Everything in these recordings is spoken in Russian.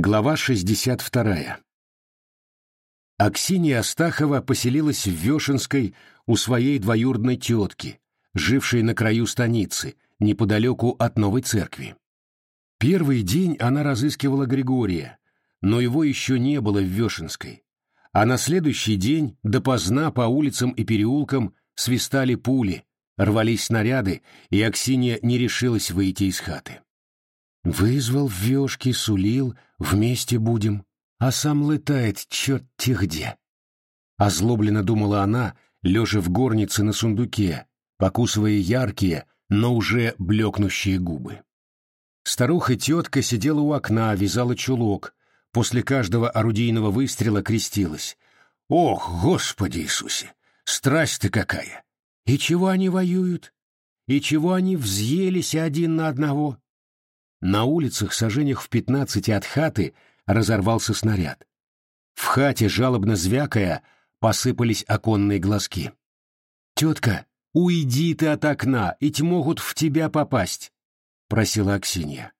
Глава 62. Аксинья Астахова поселилась в Вешенской у своей двоюродной тетки, жившей на краю станицы, неподалеку от новой церкви. Первый день она разыскивала Григория, но его еще не было в Вешенской, а на следующий день допоздна по улицам и переулкам свистали пули, рвались снаряды, и Аксинья не решилась выйти из хаты. Вызвал в вешки, сулил, вместе будем, а сам летает черт-те где. Озлобленно думала она, лежа в горнице на сундуке, покусывая яркие, но уже блекнущие губы. Старуха-тетка сидела у окна, вязала чулок, после каждого орудийного выстрела крестилась. «Ох, Господи Иисусе! Страсть-то какая! И чего они воюют? И чего они взъелись один на одного?» На улицах, сажениях в пятнадцати от хаты, разорвался снаряд. В хате, жалобно звякая, посыпались оконные глазки. «Тетка, уйди ты от окна, ведь могут в тебя попасть», — просила Аксинья.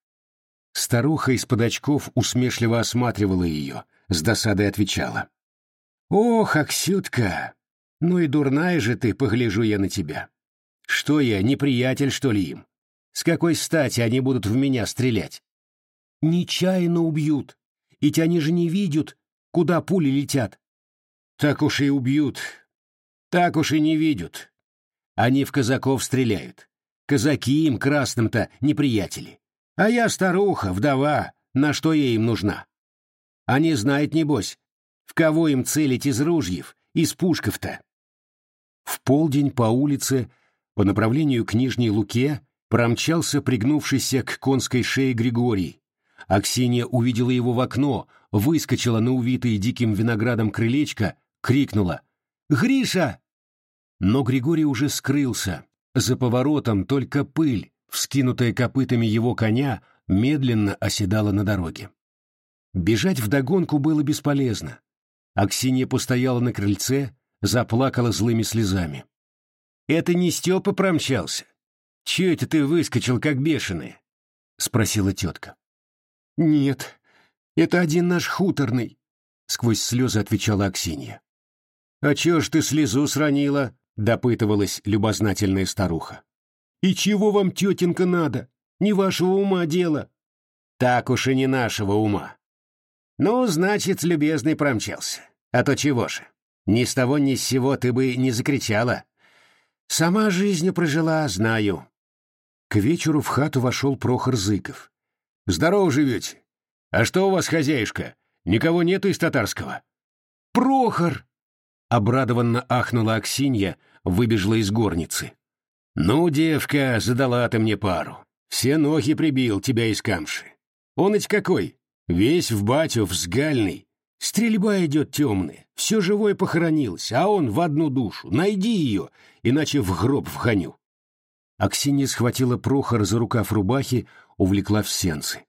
Старуха из-под очков усмешливо осматривала ее, с досадой отвечала. «Ох, Аксютка, ну и дурная же ты, погляжу я на тебя. Что я, неприятель, что ли, им? С какой стати они будут в меня стрелять? Нечаянно убьют, ведь они же не видят, куда пули летят. Так уж и убьют, так уж и не видят. Они в казаков стреляют. Казаки им красным-то неприятели. А я старуха, вдова, на что я им нужна? Они знают, небось, в кого им целить из ружьев, из пушков-то. В полдень по улице, по направлению к Нижней Луке, Промчался пригнувшийся к конской шее Григорий. Аксинья увидела его в окно, выскочила на увитое диким виноградом крылечко, крикнула «Гриша!». Но Григорий уже скрылся. За поворотом только пыль, вскинутая копытами его коня, медленно оседала на дороге. Бежать вдогонку было бесполезно. Аксинья постояла на крыльце, заплакала злыми слезами. «Это не Степа промчался, «Че это ты выскочил, как бешеный?» — спросила тетка. «Нет, это один наш хуторный», — сквозь слезы отвечала Аксинья. «А чё ж ты слезу сранила?» — допытывалась любознательная старуха. «И чего вам, тетенька, надо? Не вашего ума дело». «Так уж и не нашего ума». «Ну, значит, любезный промчался. А то чего же? Ни с того ни с сего ты бы не закричала. Сама жизнью прожила, знаю. К вечеру в хату вошел Прохор Зыков. «Здорово живете! А что у вас, хозяюшка? Никого нету из татарского?» «Прохор!» — обрадованно ахнула Аксинья, выбежала из горницы. «Ну, девка, задала ты мне пару. Все ноги прибил тебя из камши. Он ведь какой? Весь в батю, взгальный. Стрельба идет темная, все живое похоронилось, а он в одну душу. Найди ее, иначе в гроб вхоню. Аксинья схватила Прохора за рукав рубахи, увлекла в сенцы.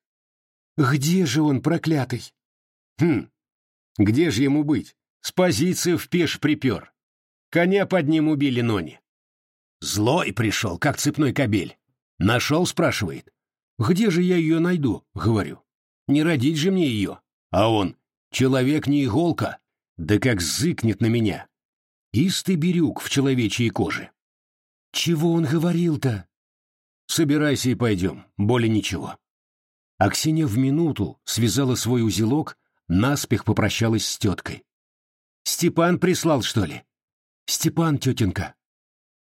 «Где же он, проклятый?» «Хм, где же ему быть? С позиции в пеш припер. Коня под ним убили Нони. Злой пришел, как цепной кобель. Нашел, спрашивает. Где же я ее найду, говорю. Не родить же мне ее. А он, человек не иголка, да как зыкнет на меня. Истый бирюк в человечьей коже. Чего он говорил-то? Собирайся и пойдем, более ничего. Аксинья в минуту связала свой узелок, наспех попрощалась с теткой. Степан прислал, что ли? Степан, тетенька.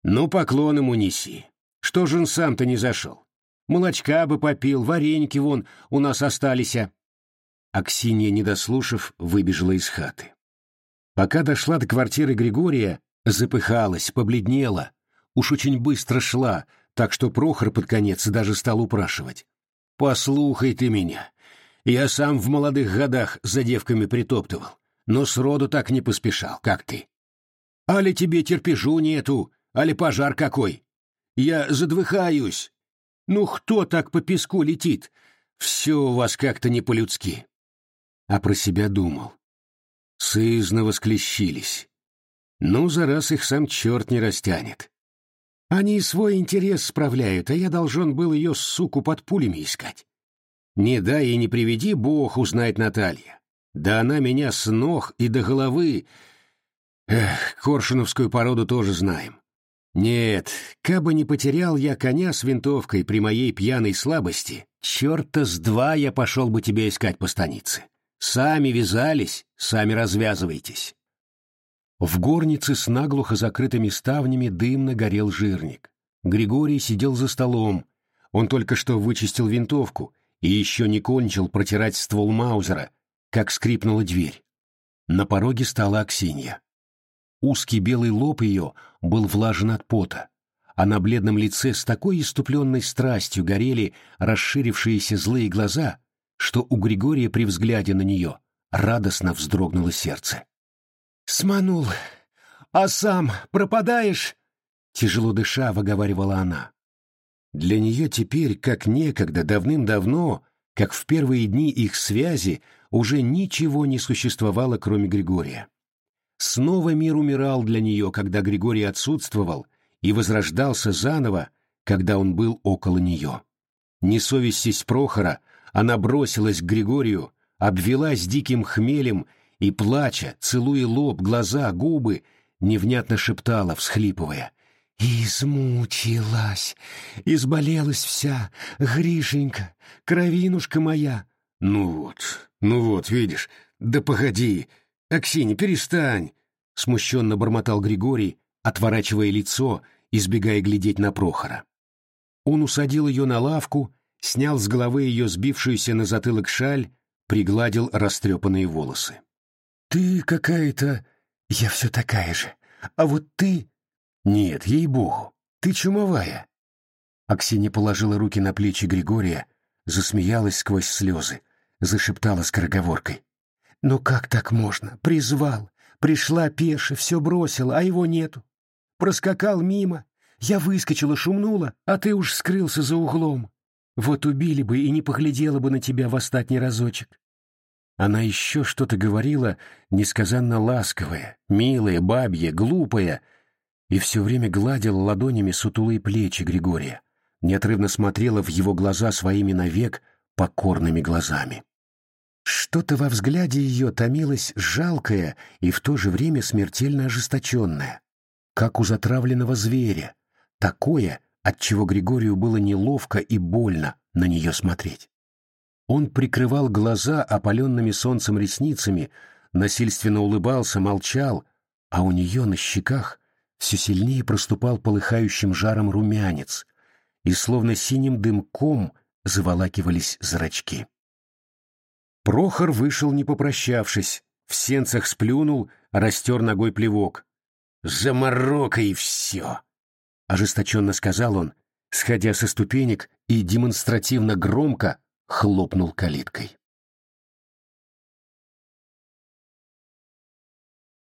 Ну, поклон ему неси. Что же он сам-то не зашел? Молочка бы попил, вареньки вон у нас остались. Аксинья, не дослушав, выбежала из хаты. Пока дошла до квартиры Григория, запыхалась, побледнела, Уж очень быстро шла, так что Прохор под конец даже стал упрашивать. «Послухай ты меня. Я сам в молодых годах за девками притоптывал, но сроду так не поспешал, как ты. Али тебе терпежу нету, али пожар какой. Я задвыхаюсь. Ну кто так по песку летит? Все у вас как-то не по-людски». А про себя думал. Сызно восклещились. Ну, за раз их сам черт не растянет. Они свой интерес справляют, а я должен был ее, суку, под пулями искать. Не дай и не приведи Бог узнать Наталья. Да она меня с ног и до головы... Эх, коршуновскую породу тоже знаем. Нет, кабы не потерял я коня с винтовкой при моей пьяной слабости, черта с два я пошел бы тебя искать по станице. Сами вязались, сами развязывайтесь. В горнице с наглухо закрытыми ставнями дымно горел жирник. Григорий сидел за столом. Он только что вычистил винтовку и еще не кончил протирать ствол Маузера, как скрипнула дверь. На пороге стала Аксинья. Узкий белый лоб ее был влажен от пота, а на бледном лице с такой иступленной страстью горели расширившиеся злые глаза, что у Григория при взгляде на нее радостно вздрогнуло сердце. «Сманул! А сам пропадаешь?» Тяжело дыша, выговаривала она. Для нее теперь, как некогда, давным-давно, как в первые дни их связи, уже ничего не существовало, кроме Григория. Снова мир умирал для нее, когда Григорий отсутствовал, и возрождался заново, когда он был около нее. Не совестись Прохора, она бросилась к Григорию, обвелась диким хмелем и, плача, целуя лоб, глаза, губы, невнятно шептала, всхлипывая. «Измучилась, изболелась вся, Гришенька, кровинушка моя». «Ну вот, ну вот, видишь, да погоди, Аксинья, перестань!» Смущенно бормотал Григорий, отворачивая лицо, избегая глядеть на Прохора. Он усадил ее на лавку, снял с головы ее сбившуюся на затылок шаль, пригладил растрепанные волосы. «Ты какая-то... Я все такая же. А вот ты...» «Нет, ей-богу, ты чумовая». Аксинья положила руки на плечи Григория, засмеялась сквозь слезы, зашептала скороговоркой. Но как так можно? Призвал. Пришла пеше, все бросила, а его нету. Проскакал мимо. Я выскочила, шумнула, а ты уж скрылся за углом. Вот убили бы и не поглядела бы на тебя в остатний разочек. Она еще что-то говорила, несказанно ласковое, милое, бабье, глупое, и все время гладила ладонями сутулые плечи Григория, неотрывно смотрела в его глаза своими навек покорными глазами. Что-то во взгляде ее томилось жалкое и в то же время смертельно ожесточенное, как у затравленного зверя, такое, от чего Григорию было неловко и больно на нее смотреть. Он прикрывал глаза опаленными солнцем ресницами, насильственно улыбался, молчал, а у нее на щеках все сильнее проступал полыхающим жаром румянец, и словно синим дымком заволакивались зрачки. Прохор вышел, не попрощавшись, в сенцах сплюнул, растер ногой плевок. «Заморока и все!» — ожесточенно сказал он, сходя со ступенек и демонстративно громко хлопнул калиткой.